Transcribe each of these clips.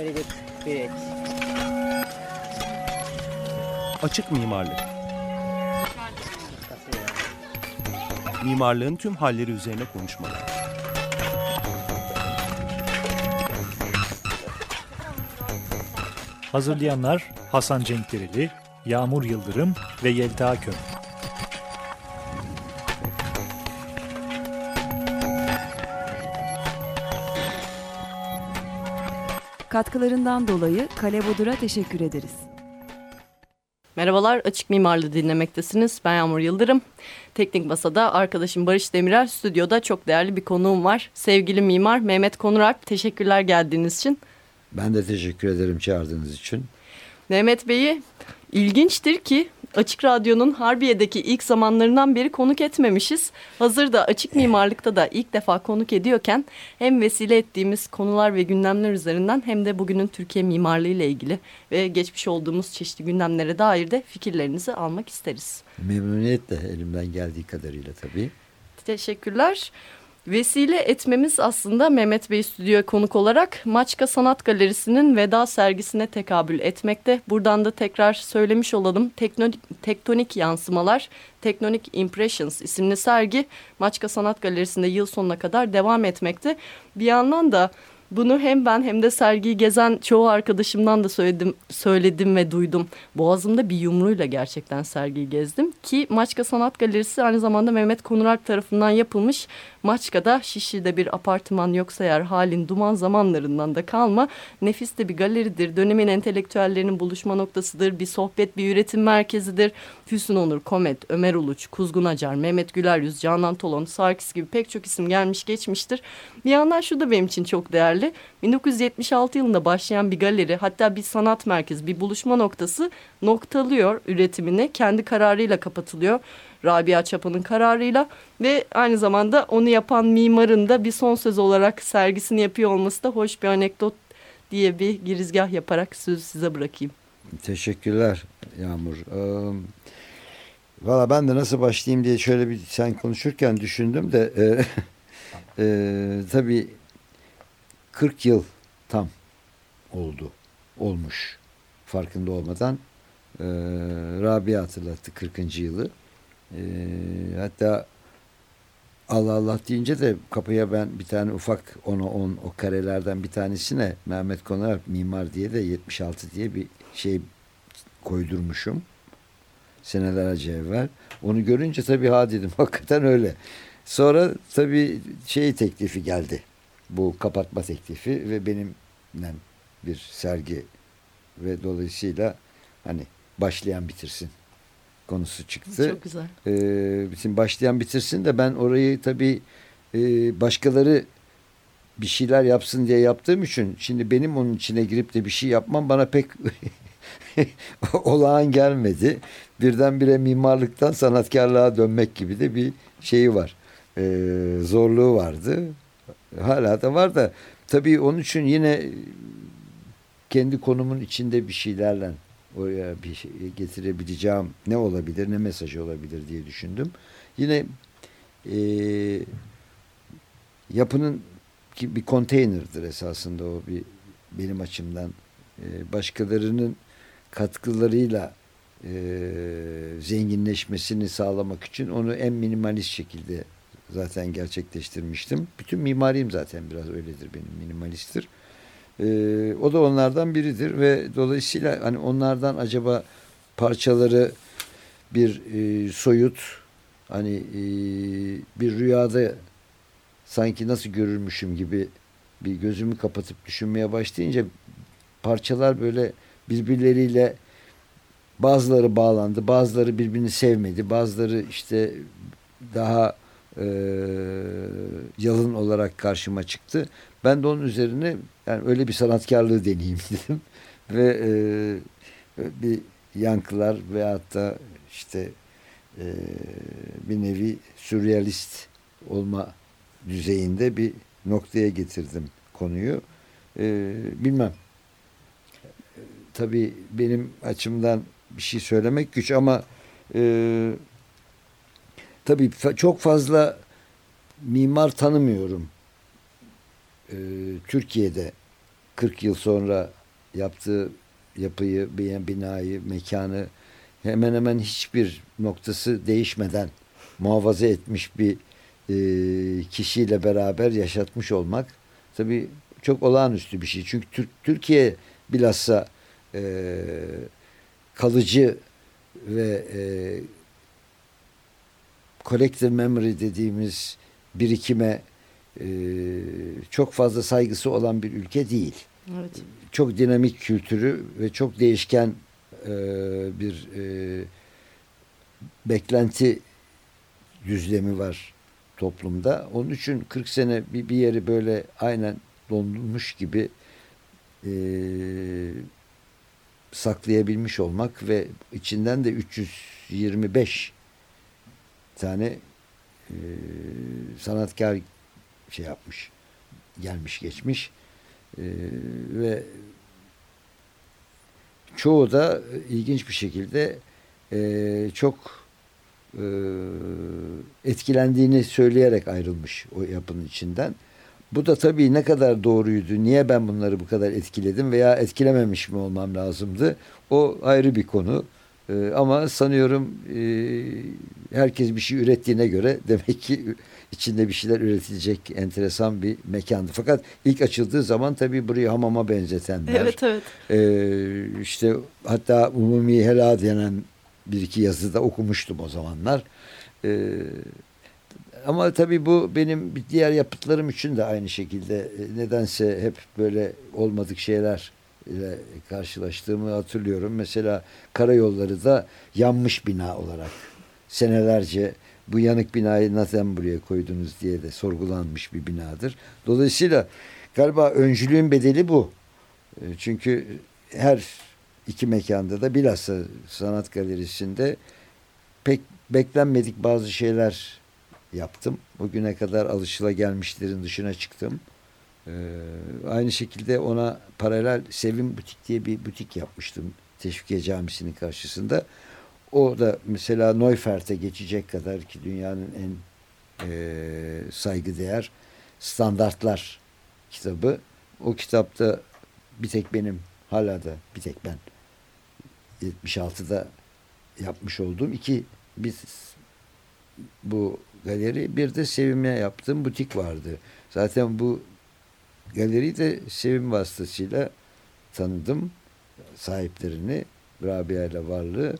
Very good. Great. Açık mimarlık. Mimarlığın tüm halleri üzerine konuşmalar. Hazırlayanlar Hasan Cenkdereli, Yağmur Yıldırım ve Yelda Kömür. Katkılarından dolayı Kale Bodur'a teşekkür ederiz. Merhabalar, Açık Mimarlı dinlemektesiniz. Ben Yağmur Yıldırım. Teknik Masa'da arkadaşım Barış Demirel, stüdyoda çok değerli bir konuğum var. Sevgili mimar Mehmet Konuralp, teşekkürler geldiğiniz için. Ben de teşekkür ederim çağırdığınız için. Mehmet Bey'i ilginçtir ki Açık Radyo'nun Harbiye'deki ilk zamanlarından beri konuk etmemişiz. Hazırda açık mimarlıkta da ilk defa konuk ediyorken hem vesile ettiğimiz konular ve gündemler üzerinden hem de bugünün Türkiye mimarlığı ile ilgili ve geçmiş olduğumuz çeşitli gündemlere dair de fikirlerinizi almak isteriz. Memnuniyetle elimden geldiği kadarıyla tabii. Teşekkürler. Vesile etmemiz aslında Mehmet Bey stüdyoya konuk olarak Maçka Sanat Galerisi'nin veda sergisine tekabül etmekte. Buradan da tekrar söylemiş olalım. Teknonik, Tektonik Yansımalar, Tektonik Impressions isimli sergi Maçka Sanat Galerisi'nde yıl sonuna kadar devam etmekte. Bir yandan da bunu hem ben hem de sergiyi gezen çoğu arkadaşımdan da söyledim, söyledim ve duydum. Boğazımda bir yumruğuyla gerçekten sergiyi gezdim. Ki Maçka Sanat Galerisi aynı zamanda Mehmet Konuralp tarafından yapılmış. Maçka'da Şişli'de bir apartman yoksa eğer halin duman zamanlarından da kalma. Nefis de bir galeridir. Dönemin entelektüellerinin buluşma noktasıdır. Bir sohbet, bir üretim merkezidir. Hüsnü Onur, Komet, Ömer Uluç, Kuzgun Acar, Mehmet Güleryüz, Canan Tolon, Sarkis gibi pek çok isim gelmiş geçmiştir. Bir yandan şu da benim için çok değerli. 1976 yılında başlayan bir galeri hatta bir sanat merkezi, bir buluşma noktası noktalıyor üretimini. Kendi kararıyla kapatılıyor. Rabia Çapa'nın kararıyla ve aynı zamanda onu yapan mimarın da bir son söz olarak sergisini yapıyor olması da hoş bir anekdot diye bir girizgah yaparak sözü size bırakayım. Teşekkürler Yağmur. Ee, Valla ben de nasıl başlayayım diye şöyle bir sen konuşurken düşündüm de e, e, tabii 40 yıl tam oldu, olmuş farkında olmadan. E, Rabia hatırlattı 40. yılı. E, hatta Allah Allah deyince de kapıya ben bir tane ufak 10'a 10 o karelerden bir tanesine Mehmet Konar mimar diye de 76 diye bir şey koydurmuşum. Senelerce evvel. Onu görünce tabii ha dedim hakikaten öyle. Sonra tabii şey teklifi geldi. Bu kapatma teklifi ve benimle bir sergi ve dolayısıyla hani başlayan bitirsin konusu çıktı. Çok güzel. Ee, bütün başlayan bitirsin de ben orayı tabii e, başkaları bir şeyler yapsın diye yaptığım için şimdi benim onun içine girip de bir şey yapmam bana pek olağan gelmedi. Birdenbire mimarlıktan sanatkarlığa dönmek gibi de bir şeyi var. Ee, zorluğu vardı. Hala da var da tabii onun için yine kendi konumun içinde bir şeylerle oraya bir şey getirebileceğim ne olabilir ne mesajı olabilir diye düşündüm. Yine e, yapının ki bir konteynerdir esasında o bir benim açımdan e, başkalarının katkılarıyla e, zenginleşmesini sağlamak için onu en minimalist şekilde zaten gerçekleştirmiştim. Bütün mimariyim zaten biraz öyledir benim minimalisttir. Ee, o da onlardan biridir ve dolayısıyla hani onlardan acaba parçaları bir e, soyut hani e, bir rüyada sanki nasıl görürmüşüm gibi bir gözümü kapatıp düşünmeye başlayınca parçalar böyle birbirleriyle bazıları bağlandı, bazıları birbirini sevmedi, bazıları işte daha e, yalın olarak karşıma çıktı. Ben de onun üzerine yani öyle bir sanatkarlığı deneyeyim dedim. Ve e, bir yankılar veyahut da işte e, bir nevi sürrealist olma düzeyinde bir noktaya getirdim konuyu. E, bilmem. Tabii benim açımdan bir şey söylemek güç ama e, tabii çok fazla mimar tanımıyorum. Ee, Türkiye'de 40 yıl sonra yaptığı yapıyı, binayı, mekanı hemen hemen hiçbir noktası değişmeden muhafaza etmiş bir e, kişiyle beraber yaşatmış olmak tabii çok olağanüstü bir şey. Çünkü Tür Türkiye bilhassa e, kalıcı ve e, collective memory dediğimiz birikime e, çok fazla saygısı olan bir ülke değil. Evet. Çok dinamik kültürü ve çok değişken e, bir e, beklenti düzlemi var toplumda. Onun için 40 sene bir, bir yeri böyle aynen dondurmuş gibi e, saklayabilmiş olmak ve içinden de 325 tane e, sanatkar şey yapmış gelmiş geçmiş e, ve çoğu da ilginç bir şekilde e, çok e, etkilendiğini söyleyerek ayrılmış o yapının içinden. Bu da tabii ne kadar doğruydu, niye ben bunları bu kadar etkiledim veya etkilememiş mi olmam lazımdı o ayrı bir konu. E, ama sanıyorum e, herkes bir şey ürettiğine göre demek ki içinde bir şeyler üretilecek enteresan bir mekandı. Fakat ilk açıldığı zaman tabii burayı hamama benzetenler. Evet evet. E, işte hatta Umumi Hela denen bir iki yazıda okumuştum o zamanlar. E, ama tabii bu benim diğer yapıtlarım için de aynı şekilde e, nedense hep böyle olmadık şeyler ile karşılaştığımı hatırlıyorum. Mesela karayolları da yanmış bina olarak senelerce bu yanık binayı neden buraya koydunuz diye de sorgulanmış bir binadır. Dolayısıyla galiba öncülüğün bedeli bu. E, çünkü her iki mekanda da bilhassa sanat galerisinde pek beklenmedik bazı şeyler yaptım. Bugüne kadar alışılagelmişlerin dışına çıktım. Ee, aynı şekilde ona paralel Sevim Butik diye bir butik yapmıştım. Teşvikiye Camisi'nin karşısında. O da mesela Neufert'e geçecek kadar ki dünyanın en e, saygıdeğer standartlar kitabı. O kitapta bir tek benim hala da bir tek ben 76'da yapmış olduğum iki biz bu galeri bir de Sevim'e yaptığım butik vardı. Zaten bu galeriyi de Sevim vasıtasıyla tanıdım sahiplerini Rabia ile varlığı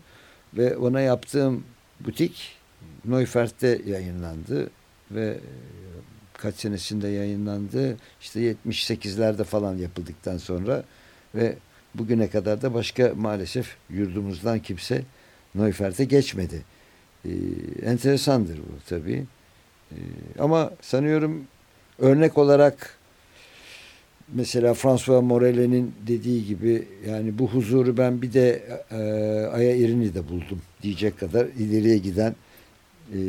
ve ona yaptığım butik Neufert'te yayınlandı ve kaç senesinde yayınlandı işte 78'lerde falan yapıldıktan sonra ve bugüne kadar da başka maalesef yurdumuzdan kimse Neufert'e geçmedi. Ee, enteresandır bu tabii. Ee, ama sanıyorum örnek olarak mesela François Morel'in dediği gibi yani bu huzuru ben bir de e, Aya de buldum diyecek kadar ileriye giden e,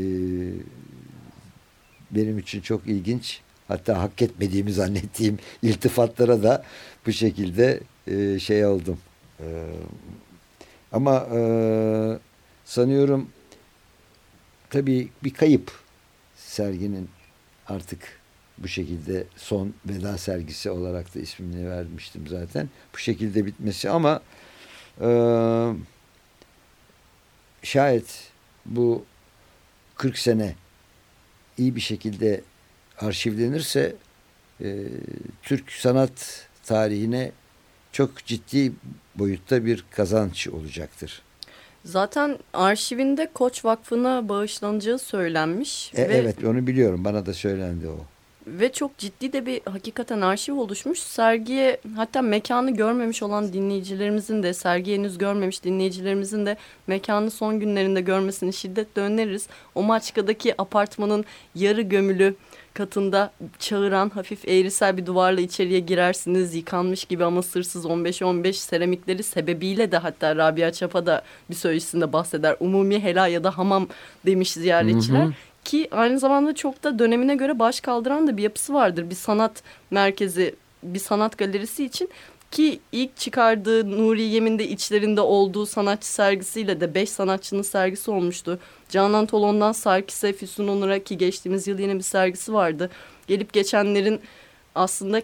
benim için çok ilginç hatta hak etmediğimi zannettiğim iltifatlara da bu şekilde e, şey oldum. E, ama e, sanıyorum tabii bir kayıp serginin artık bu şekilde son veda sergisi olarak da ismini vermiştim zaten. Bu şekilde bitmesi ama e, şayet bu 40 sene iyi bir şekilde arşivlenirse e, Türk sanat tarihine çok ciddi boyutta bir kazanç olacaktır. Zaten arşivinde Koç Vakfı'na bağışlanacağı söylenmiş. E, ve, evet onu biliyorum bana da söylendi o. Ve çok ciddi de bir hakikaten arşiv oluşmuş. Sergiye hatta mekanı görmemiş olan dinleyicilerimizin de sergiyi henüz görmemiş dinleyicilerimizin de mekanı son günlerinde görmesini şiddetle öneririz. O Maçka'daki apartmanın yarı gömülü katında çağıran hafif eğrisel bir duvarla içeriye girersiniz. Yıkanmış gibi ama sırsız 15-15 seramikleri sebebiyle de hatta Rabia Çapa da bir söyleşisinde bahseder. Umumi hela ya da hamam demiş ziyaretçiler. Hı hı. Ki aynı zamanda çok da dönemine göre baş kaldıran da bir yapısı vardır. Bir sanat merkezi, bir sanat galerisi için. Ki ilk çıkardığı Nuri Yemin'de içlerinde olduğu sanatçı sergisiyle de beş sanatçının sergisi olmuştu. Canan Tolon'dan Sarkis'e, Füsun Onur'a ki geçtiğimiz yıl yine bir sergisi vardı. Gelip geçenlerin aslında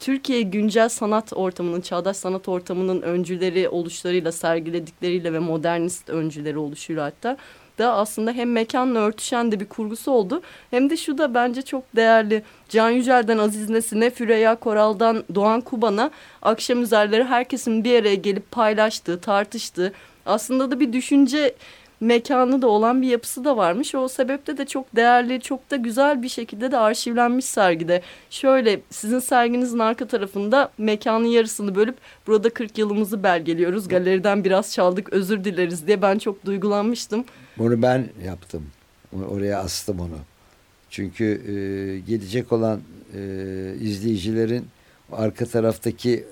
Türkiye güncel sanat ortamının, çağdaş sanat ortamının öncüleri oluşlarıyla, sergiledikleriyle ve modernist öncüleri oluşuyla hatta da aslında hem mekanla örtüşen de bir kurgusu oldu. Hem de şu da bence çok değerli. Can Yücel'den Aziz Nesin'e, Füreya Koral'dan Doğan Kuban'a akşam üzerleri herkesin bir araya gelip paylaştığı, tartıştığı aslında da bir düşünce mekanı da olan bir yapısı da varmış. O sebeple de çok değerli, çok da güzel bir şekilde de arşivlenmiş sergide. Şöyle sizin serginizin arka tarafında mekanın yarısını bölüp burada 40 yılımızı belgeliyoruz. Galeriden biraz çaldık özür dileriz diye ben çok duygulanmıştım. Bunu ben yaptım. Oraya astım onu. Çünkü e, gelecek olan e, izleyicilerin arka taraftaki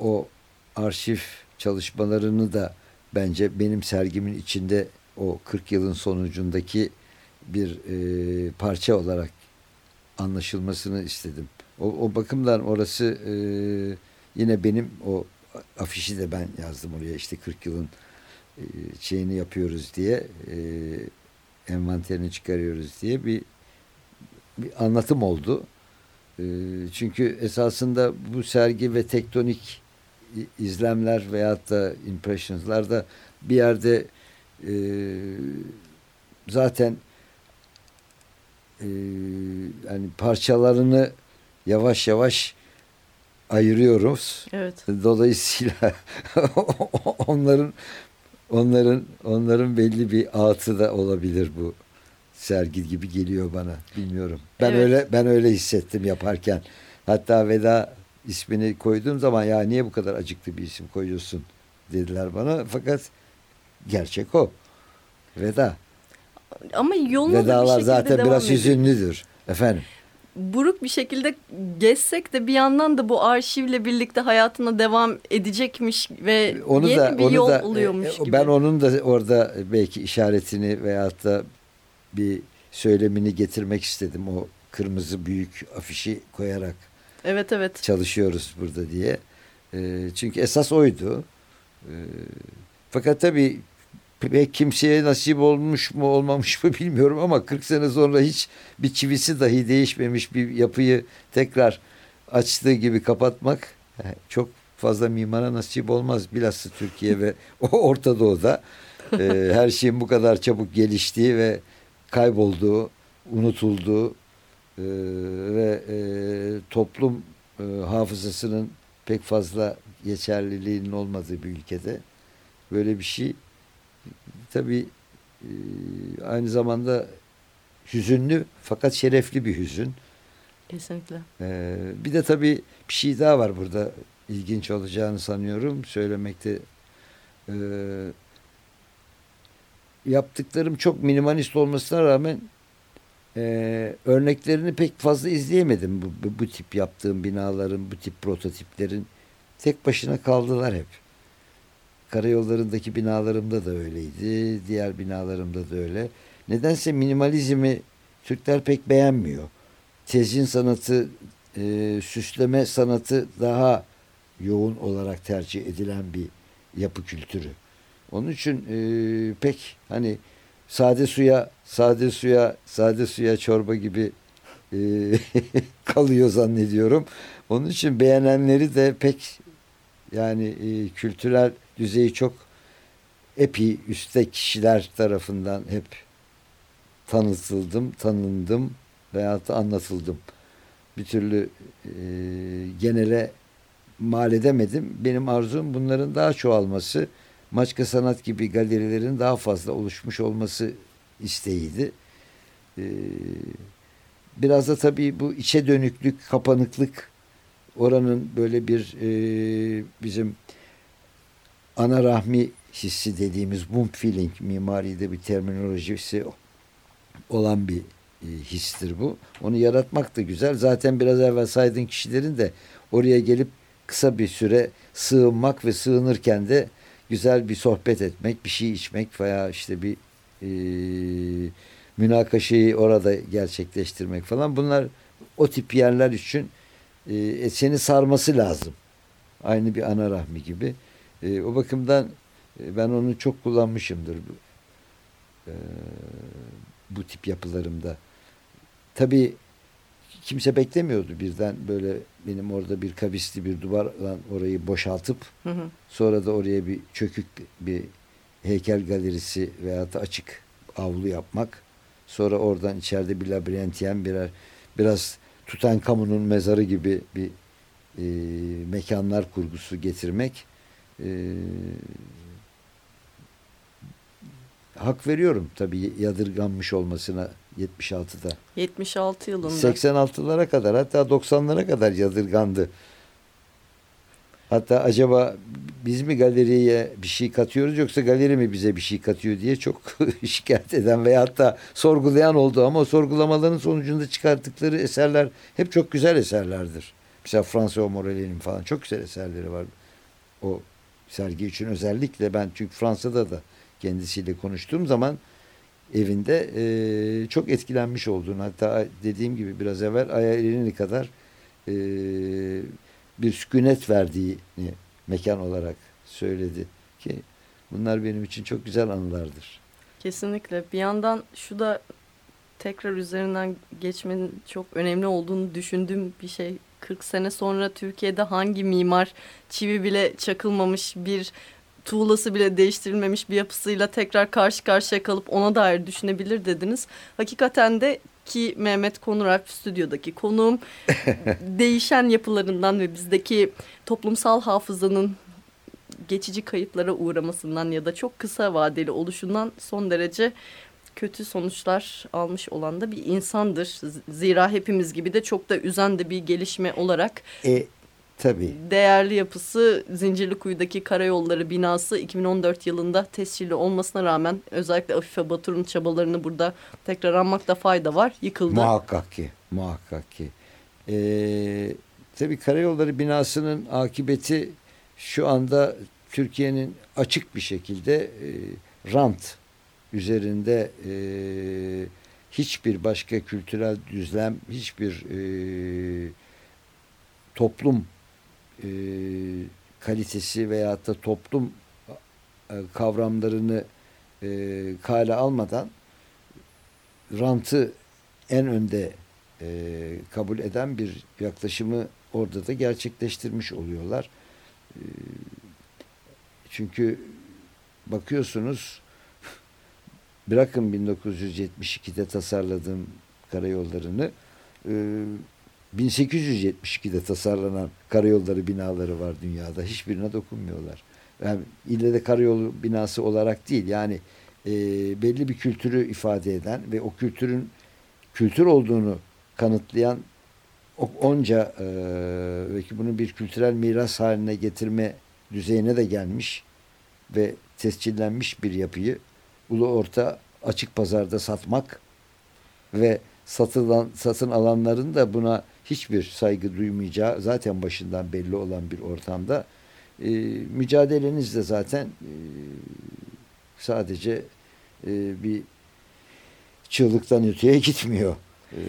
o arşiv çalışmalarını da bence benim sergimin içinde o 40 yılın sonucundaki bir e, parça olarak anlaşılmasını istedim. O, o bakımdan orası e, yine benim o afişi de ben yazdım oraya işte 40 yılın e, şeyini yapıyoruz diye e, envanterini çıkarıyoruz diye bir, bir anlatım oldu. E, çünkü esasında bu sergi ve tektonik izlemler veyahut da impressionslar da bir yerde e, zaten e, yani parçalarını yavaş yavaş ayırıyoruz. Evet. Dolayısıyla onların onların onların belli bir atı da olabilir bu sergi gibi geliyor bana. Bilmiyorum. Ben Evet. öyle ben öyle hissettim yaparken. Hatta Veda ismini koyduğum zaman ya niye bu kadar acıklı bir isim koyuyorsun dediler bana. Fakat gerçek o. Veda. Ama yoluna da bir Vedalar şekilde zaten devam biraz ediyor. hüzünlüdür. Efendim. buruk bir şekilde geçsek de bir yandan da bu arşivle birlikte hayatına devam edecekmiş ve Onu yeni da bir onu yol da oluyormuş e, gibi. ben onun da orada belki işaretini veyahut da bir söylemini getirmek istedim o kırmızı büyük afişi koyarak Evet evet. çalışıyoruz burada diye. E, çünkü esas oydu. E, fakat tabii pek kimseye nasip olmuş mu olmamış mı bilmiyorum ama 40 sene sonra hiç bir çivisi dahi değişmemiş bir yapıyı tekrar açtığı gibi kapatmak e, çok fazla mimara nasip olmaz. Bilhassa Türkiye ve o Orta Doğu'da e, her şeyin bu kadar çabuk geliştiği ve kaybolduğu, unutulduğu e, ve e, toplum e, hafızasının pek fazla geçerliliğinin olmadığı bir ülkede böyle bir şey tabii e, aynı zamanda hüzünlü fakat şerefli bir hüzün. Kesinlikle. Ee, bir de tabii bir şey daha var burada ilginç olacağını sanıyorum söylemekte. Ee, yaptıklarım çok minimalist olmasına rağmen e, örneklerini pek fazla izleyemedim bu, bu, bu tip yaptığım binaların, bu tip prototiplerin. Tek başına kaldılar hep. Karayollarındaki binalarımda da öyleydi. Diğer binalarımda da öyle. Nedense minimalizmi Türkler pek beğenmiyor. Tezin sanatı, e, süsleme sanatı daha yoğun olarak tercih edilen bir yapı kültürü. Onun için e, pek hani sade suya, sade suya, sade suya çorba gibi e, kalıyor zannediyorum. Onun için beğenenleri de pek yani e, kültürel düzeyi çok epi üstte kişiler tarafından hep tanıtıldım, tanındım veyahut da anlatıldım. Bir türlü e, genele mal edemedim. Benim arzum bunların daha çoğalması, Maçka Sanat gibi galerilerin daha fazla oluşmuş olması isteğiydi. E, biraz da tabii bu içe dönüklük, kapanıklık oranın böyle bir e, bizim ana rahmi hissi dediğimiz womb feeling mimaride bir terminolojisi olan bir e, histir bu. Onu yaratmak da güzel. Zaten biraz evvel saydığın kişilerin de oraya gelip kısa bir süre sığınmak ve sığınırken de güzel bir sohbet etmek, bir şey içmek veya işte bir e, münakaşayı orada gerçekleştirmek falan. Bunlar o tip yerler için e, seni sarması lazım. Aynı bir ana rahmi gibi. E, o bakımdan e, ben onu çok kullanmışımdır. Bu, e, bu tip yapılarımda. Tabii kimse beklemiyordu birden böyle benim orada bir kavisli bir duvarla orayı boşaltıp Hı hı. sonra da oraya bir çökük bir heykel galerisi veya da açık avlu yapmak. Sonra oradan içeride bir labirentiyen birer biraz Tutankamon'un mezarı gibi bir e, mekanlar kurgusu getirmek e, hak veriyorum tabii yadırganmış olmasına 76'da. 76 yılında. 86'lara kadar hatta 90'lara kadar yadırgandı. Hatta acaba biz mi galeriye bir şey katıyoruz yoksa galeri mi bize bir şey katıyor diye çok şikayet eden veya hatta sorgulayan oldu ama o sorgulamaların sonucunda çıkarttıkları eserler hep çok güzel eserlerdir. Mesela François Morellet'in falan çok güzel eserleri var. O sergi için özellikle ben çünkü Fransa'da da kendisiyle konuştuğum zaman evinde e, çok etkilenmiş olduğunu hatta dediğim gibi biraz evvel Aya Elini kadar e, bir sükunet verdiğini mekan olarak söyledi ki bunlar benim için çok güzel anılardır. Kesinlikle. Bir yandan şu da tekrar üzerinden geçmenin çok önemli olduğunu düşündüğüm bir şey. 40 sene sonra Türkiye'de hangi mimar çivi bile çakılmamış bir tuğlası bile değiştirilmemiş bir yapısıyla tekrar karşı karşıya kalıp ona dair düşünebilir dediniz. Hakikaten de ki Mehmet Konuralp stüdyodaki konuğum değişen yapılarından ve bizdeki toplumsal hafızanın geçici kayıplara uğramasından ya da çok kısa vadeli oluşundan son derece kötü sonuçlar almış olan da bir insandır. Zira hepimiz gibi de çok da üzen de bir gelişme olarak E tabii. değerli yapısı Zincirlikuyu'daki karayolları binası 2014 yılında tescilli olmasına rağmen özellikle Afife Batur'un çabalarını burada tekrar anmakta fayda var. Yıkıldı. Muhakkak ki, muhakkak ki. Ee, tabii karayolları binasının akıbeti şu anda Türkiye'nin açık bir şekilde e, rant üzerinde e, hiçbir başka kültürel düzlem, hiçbir e, toplum e, kalitesi veyahut da toplum e, kavramlarını e, kale almadan rantı en önde e, kabul eden bir yaklaşımı orada da gerçekleştirmiş oluyorlar. E, çünkü bakıyorsunuz bırakın 1972'de tasarladığım karayollarını e, 1872'de tasarlanan karayolları binaları var dünyada. Hiçbirine dokunmuyorlar. Yani ille de karayolu binası olarak değil yani e, belli bir kültürü ifade eden ve o kültürün kültür olduğunu kanıtlayan onca e, ve ki bunu bir kültürel miras haline getirme düzeyine de gelmiş ve tescillenmiş bir yapıyı ulu orta açık pazarda satmak ve satılan satın alanların da buna hiçbir saygı duymayacağı zaten başından belli olan bir ortamda e, mücadeleniz de zaten e, sadece e, bir çığlıktan öteye gitmiyor. E,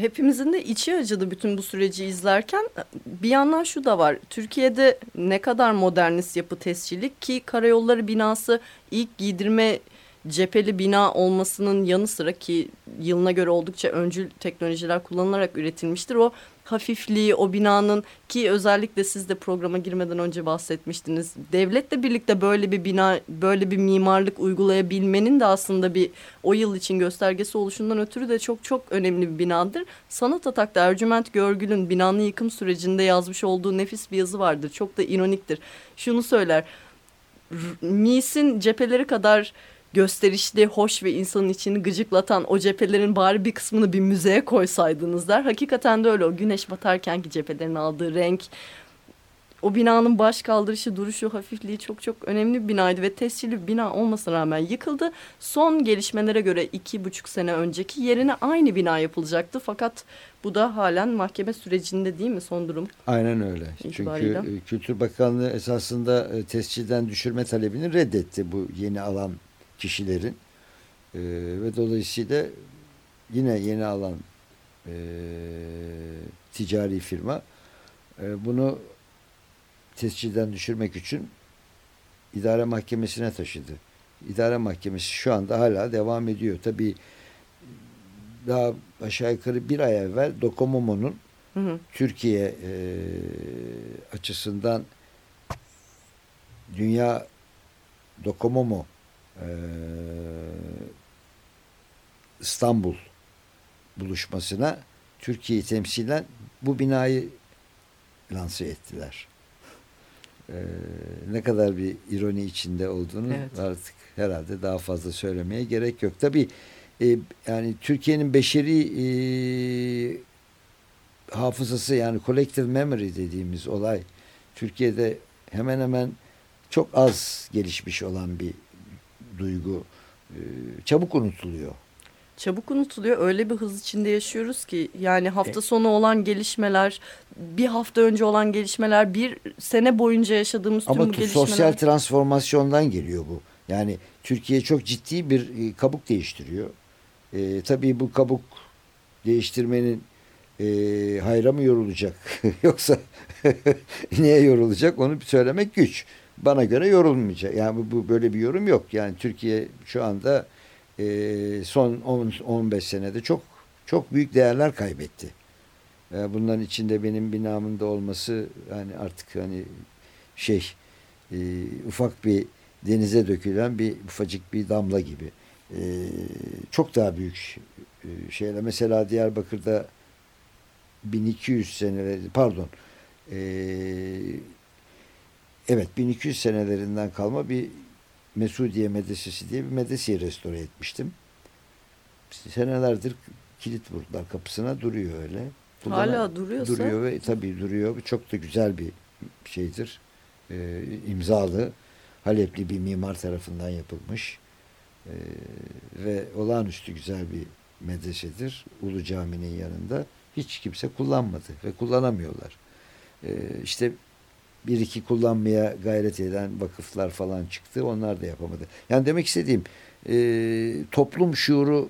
hepimizin de içi acıdı bütün bu süreci izlerken. Bir yandan şu da var. Türkiye'de ne kadar modernist yapı tescillik ki karayolları binası ilk giydirme cepheli bina olmasının yanı sıra ki yılına göre oldukça öncül teknolojiler kullanılarak üretilmiştir. O hafifliği, o binanın ki özellikle siz de programa girmeden önce bahsetmiştiniz. Devletle birlikte böyle bir bina, böyle bir mimarlık uygulayabilmenin de aslında bir o yıl için göstergesi oluşundan ötürü de çok çok önemli bir binadır. Sanat Atak'ta Ercüment Görgül'ün binanın yıkım sürecinde yazmış olduğu nefis bir yazı vardır. Çok da ironiktir. Şunu söyler. Nice'in cepheleri kadar gösterişli, hoş ve insanın içini gıcıklatan o cephelerin bari bir kısmını bir müzeye koysaydınız der. Hakikaten de öyle o güneş batarkenki cephelerin aldığı renk, o binanın baş kaldırışı, duruşu, hafifliği çok çok önemli bir binaydı ve tescilli bir bina olmasına rağmen yıkıldı. Son gelişmelere göre iki buçuk sene önceki yerine aynı bina yapılacaktı. Fakat bu da halen mahkeme sürecinde değil mi son durum? Aynen öyle. İtibarıyla. Çünkü Kültür Bakanlığı esasında e, tescilden düşürme talebini reddetti bu yeni alan kişilerin. E, ve dolayısıyla yine yeni alan e, ticari firma e, bunu tescilden düşürmek için idare mahkemesine taşıdı. İdare mahkemesi şu anda hala devam ediyor. Tabii daha aşağı yukarı bir ay evvel Docomomo'nun Hı hı. Türkiye e, açısından Dünya Docomomo e, İstanbul buluşmasına Türkiye'yi temsilen bu binayı lanse ettiler. E, ne kadar bir ironi içinde olduğunu Evet. artık herhalde daha fazla söylemeye gerek yok. Tabii e, yani Türkiye'nin beşeri e, hafızası yani collective memory dediğimiz olay Türkiye'de hemen hemen çok az gelişmiş olan bir duygu e, çabuk unutuluyor. Çabuk unutuluyor. Öyle bir hız içinde yaşıyoruz ki yani hafta sonu olan gelişmeler, bir hafta önce olan gelişmeler, bir sene boyunca yaşadığımız tüm Ama bu tu- gelişmeler. sosyal transformasyondan geliyor bu. Yani Türkiye çok ciddi bir e, kabuk değiştiriyor. E, tabii bu kabuk değiştirmenin e, hayra mı yorulacak yoksa neye yorulacak onu söylemek güç. Bana göre yorulmayacak. Yani bu, bu böyle bir yorum yok. Yani Türkiye şu anda e, son 10 15 senede çok çok büyük değerler kaybetti. E, bunların içinde benim binamın da olması yani artık hani şey e, ufak bir denize dökülen bir ufacık bir damla gibi. E, çok daha büyük e, şeyler. Mesela Diyarbakır'da 1200 seneler pardon e, evet 1200 senelerinden kalma bir Mesudiye Medresesi diye bir medreseyi restore etmiştim. Senelerdir kilit vurdular kapısına duruyor öyle. Hala duruyorsa Duruyor ve tabii duruyor. Çok da güzel bir şeydir. Ee, imzalı. Halepli bir mimar tarafından yapılmış. Ee, ve olağanüstü güzel bir medresedir. Ulu Cami'nin yanında. Hiç kimse kullanmadı ve kullanamıyorlar. Ee, işte bir iki kullanmaya gayret eden vakıflar falan çıktı. Onlar da yapamadı. Yani demek istediğim e, toplum şuuru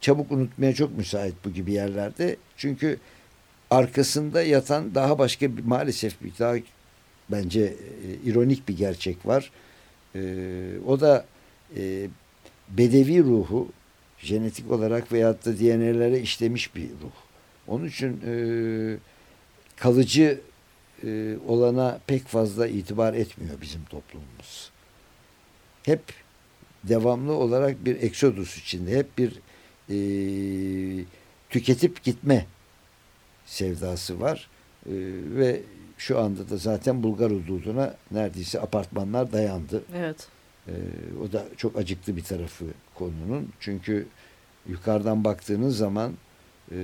çabuk unutmaya çok müsait bu gibi yerlerde. Çünkü arkasında yatan daha başka bir maalesef bir daha bence e, ironik bir gerçek var. E, o da e, bedevi ruhu genetik olarak veyahut da DNA'lere işlemiş bir ruh. Onun için e, kalıcı e, olana pek fazla itibar etmiyor bizim toplumumuz. Hep devamlı olarak bir eksodus içinde, hep bir e, tüketip gitme sevdası var. E, ve şu anda da zaten Bulgar hududuna neredeyse apartmanlar dayandı. evet. E, o da çok acıklı bir tarafı konunun. Çünkü yukarıdan baktığınız zaman e,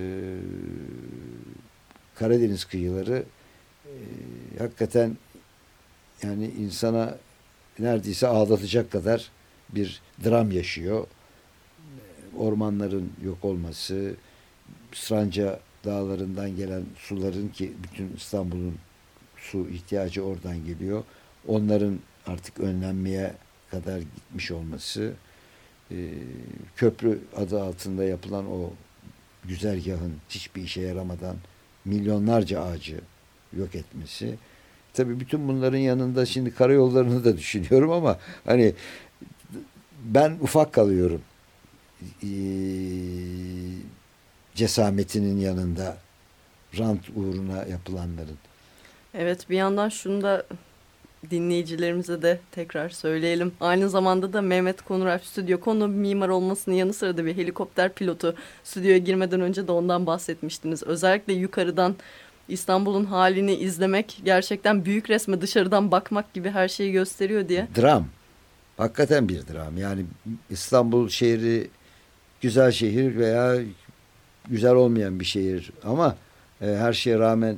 Karadeniz kıyıları e, hakikaten yani insana neredeyse ağlatacak kadar bir dram yaşıyor. Ormanların yok olması, Stranca dağlarından gelen suların ki bütün İstanbul'un su ihtiyacı oradan geliyor. Onların artık önlenmeye kadar gitmiş olması, e, köprü adı altında yapılan o güzergahın hiçbir işe yaramadan milyonlarca ağacı yok etmesi. Tabii bütün bunların yanında şimdi karayollarını da düşünüyorum ama hani ben ufak kalıyorum. Ee, cesametinin yanında rant uğruna yapılanların. Evet bir yandan şunu da dinleyicilerimize de tekrar söyleyelim. Aynı zamanda da Mehmet Konuralp stüdyo konu mimar olmasının yanı sıra da bir helikopter pilotu. Stüdyoya girmeden önce de ondan bahsetmiştiniz. Özellikle yukarıdan İstanbul'un halini izlemek gerçekten büyük resme dışarıdan bakmak gibi her şeyi gösteriyor diye. Dram. Hakikaten bir dram. Yani İstanbul şehri güzel şehir veya güzel olmayan bir şehir ama e, her şeye rağmen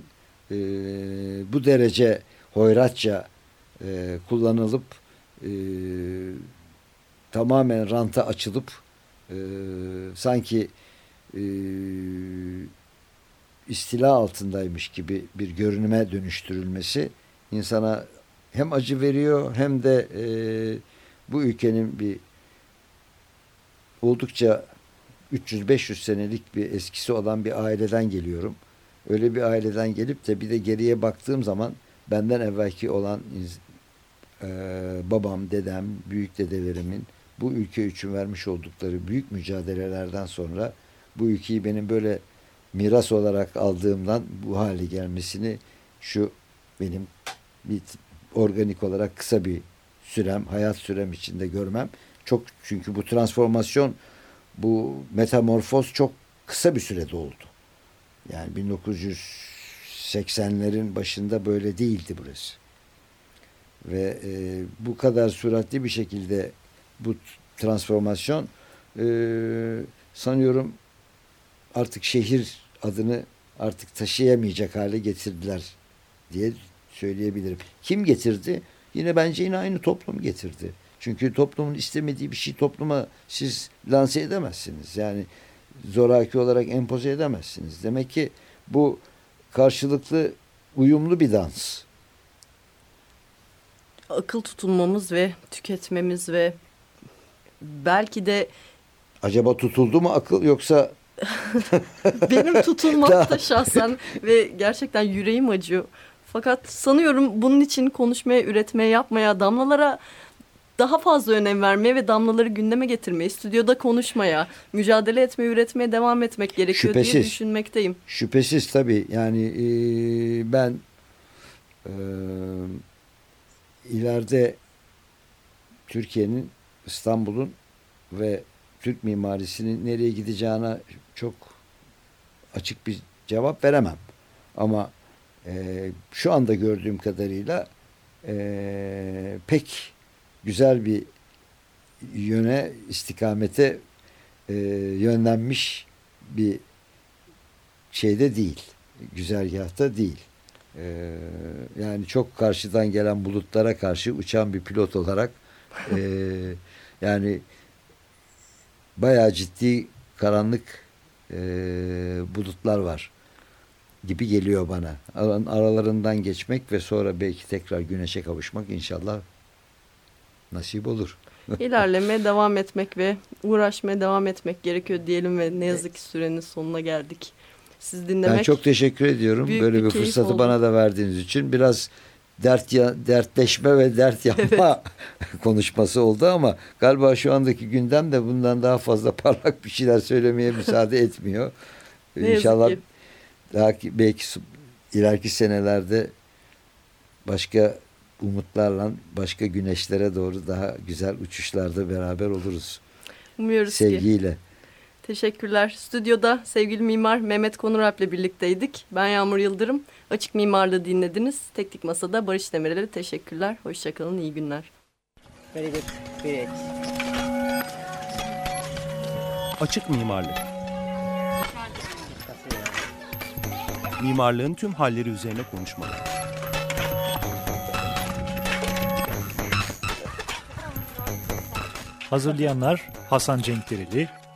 e, bu derece hoyratça e, kullanılıp e, tamamen ranta açılıp e, sanki e, istila altındaymış gibi bir görünüme dönüştürülmesi insana hem acı veriyor hem de e, bu ülkenin bir oldukça 300-500 senelik bir eskisi olan bir aileden geliyorum. Öyle bir aileden gelip de bir de geriye baktığım zaman benden evvelki olan e, babam, dedem, büyük dedelerimin bu ülke için vermiş oldukları büyük mücadelelerden sonra bu ülkeyi benim böyle miras olarak aldığımdan bu hale gelmesini şu benim bir organik olarak kısa bir sürem, hayat sürem içinde görmem çok çünkü bu transformasyon bu metamorfoz çok kısa bir sürede oldu. Yani 1980'lerin başında böyle değildi burası. Ve e, bu kadar süratli bir şekilde bu transformasyon e, sanıyorum artık şehir adını artık taşıyamayacak hale getirdiler diye söyleyebilirim. Kim getirdi? Yine bence yine aynı toplum getirdi. Çünkü toplumun istemediği bir şey topluma siz lanse edemezsiniz. Yani zoraki olarak empoze edemezsiniz. Demek ki bu karşılıklı uyumlu bir dans. Akıl tutulmamız ve tüketmemiz ve belki de Acaba tutuldu mu akıl yoksa benim tutulmakta şahsen ve gerçekten yüreğim acıyor. Fakat sanıyorum bunun için konuşmaya, üretmeye, yapmaya, damlalara daha fazla önem vermeye ve damlaları gündeme getirmeye, stüdyoda konuşmaya, mücadele etmeye, üretmeye devam etmek gerekiyor diye Şüphesiz. düşünmekteyim. Şüphesiz tabii yani e, ben e, ileride Türkiye'nin İstanbul'un ve Türk mimarisinin nereye gideceğine çok açık bir cevap veremem. Ama e, şu anda gördüğüm kadarıyla e, pek güzel bir yöne, istikamete e, yönlenmiş bir şeyde değil. Güzergahta değil. Ee, yani çok karşıdan gelen bulutlara karşı uçan bir pilot olarak e, yani bayağı ciddi karanlık e, bulutlar var gibi geliyor bana. Ar- Aralarından geçmek ve sonra belki tekrar güneşe kavuşmak inşallah nasip olur. İlerlemeye devam etmek ve uğraşmaya devam etmek gerekiyor diyelim ve ne yazık ki sürenin sonuna geldik. Siz dinlemek Ben çok teşekkür ediyorum böyle bir bir, fırsatı oldu. bana da verdiğiniz için. Biraz dert ya, dertleşme ve dert yapma konuşması oldu ama galiba şu andaki gündem de bundan daha fazla parlak bir şeyler söylemeye müsaade etmiyor. Ne İnşallah ki. daha ki- belki ileriki senelerde başka umutlarla başka güneşlere doğru daha güzel uçuşlarda beraber oluruz. umuyoruz ki. Sevgiyle. Teşekkürler. Stüdyoda sevgili mimar Mehmet Konuralp'le birlikteydik. Ben Yağmur Yıldırım. Açık Mimarlığı dinlediniz. Teknik Masa'da Barış Demirel'e teşekkürler. Hoşçakalın, iyi günler. Very good. Great. Açık mimarlık. Mimarlığın tüm halleri üzerine konuşmalar. Hazırlayanlar Hasan Cenkdereli,